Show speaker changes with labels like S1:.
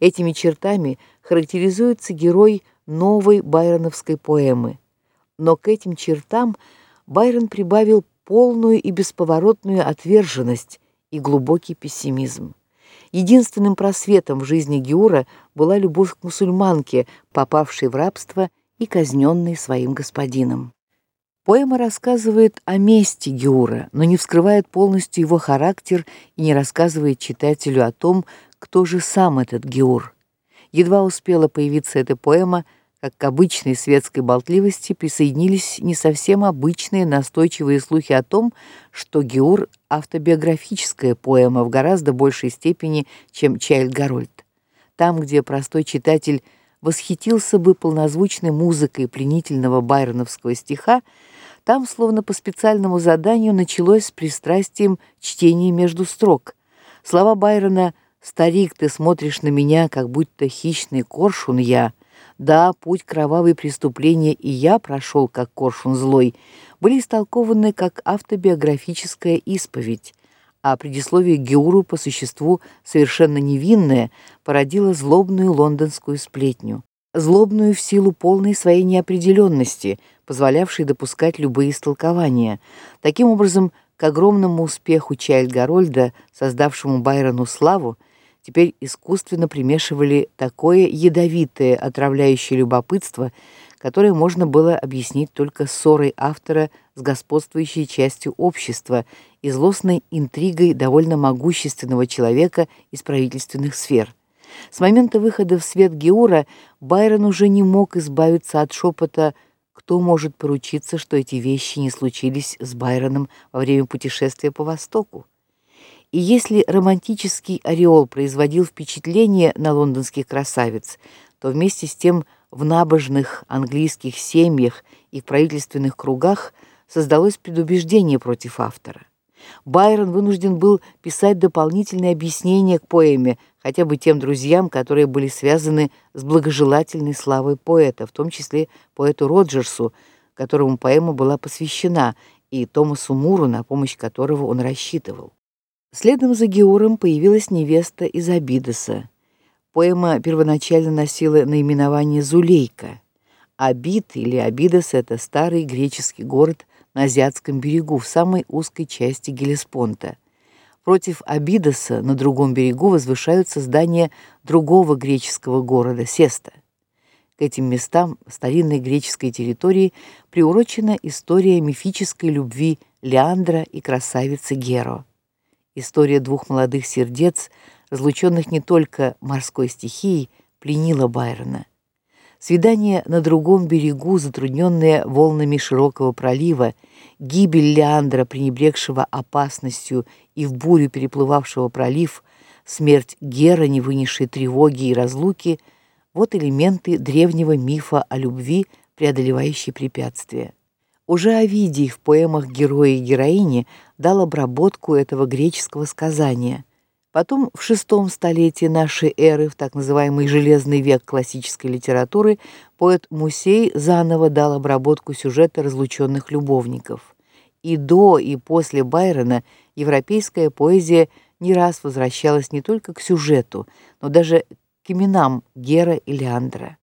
S1: Этими чертами характеризуется герой новой байроновской поэмы. Но к этим чертам Байрон прибавил полную и бесповоротную отверженность и глубокий пессимизм. Единственным просветом в жизни Геура была любовь к мусульманке, попавшей в рабство и казненной своим господином. Поэма рассказывает о мести Геура, но не вскрывает полностью его характер и не рассказывает читателю о том, кто же сам этот Гяур. Едва успела появиться эта поэма, как к обычной светской болтливости присоединились не совсем обычные настойчивые слухи о том, что Гяур автобиографическая поэма в гораздо большей степени, чем Чайльд-Гарольд. Там, где простой читатель восхитился бы полнозвучной музыкой пленительного байроновского стиха, там словно по специальному заданию началось с пристрастием чтение между строк. Слова Байрона «Старик, ты смотришь на меня, как будто хищный коршун я», да, путь кровавой преступления и я прошел как коршун злой, были истолкованы как автобиографическая исповедь, а предисловие Геуру по существу совершенно невинное породило злобную лондонскую сплетню, злобную в силу полной своей неопределенности, позволявшей допускать любые истолкования. Таким образом, к огромному успеху Чайльд-Гарольда, создавшему Байрону славу, теперь искусственно примешивали такое ядовитое, отравляющее любопытство, которое можно было объяснить только ссорой автора с господствующей частью общества и злостной интригой довольно могущественного человека из правительственных сфер. С момента выхода в свет Геура Байрон уже не мог избавиться от шепота кто может поручиться, что эти вещи не случились с Байроном во время путешествия по Востоку? И если романтический ореол производил впечатление на лондонских красавиц, то вместе с тем в набожных английских семьях и в правительственных кругах создалось предубеждение против автора. Байрон вынужден был писать дополнительные объяснения к поэме, хотя бы тем друзьям, которые были связаны с благожелательной славой поэта, в том числе поэту Роджерсу, которому поэма была посвящена, и Томасу Муру, на помощь которого он рассчитывал. Следом за Геором появилась невеста из Абидоса. Поэма первоначально носила наименование Зулейка. Абид или Абидос это старый греческий город на азиатском берегу, в самой узкой части Гелеспонта. Против Абидоса на другом берегу возвышаются здания другого греческого города Сеста. К этим местам старинной греческой территории приурочена история мифической любви Леандра и красавицы Геро. История двух молодых сердец, разлученных не только морской стихией, пленила Байрона. Свидание на другом берегу, затрудненное волнами широкого пролива, гибель Леандра, пренебрегшего опасностью и в бурю переплывавшего пролив, смерть Гера, не вынесшей тревоги и разлуки вот элементы древнего мифа о любви, преодолевающей препятствия. Уже Овидий в поэмах Герои и героини дал обработку этого греческого сказания. Потом в шестом столетии нашей эры, в так называемый железный век классической литературы, поэт Мусей заново дал обработку сюжета разлученных любовников. И до, и после Байрона европейская поэзия не раз возвращалась не только к сюжету, но даже к именам Гера и Леандра.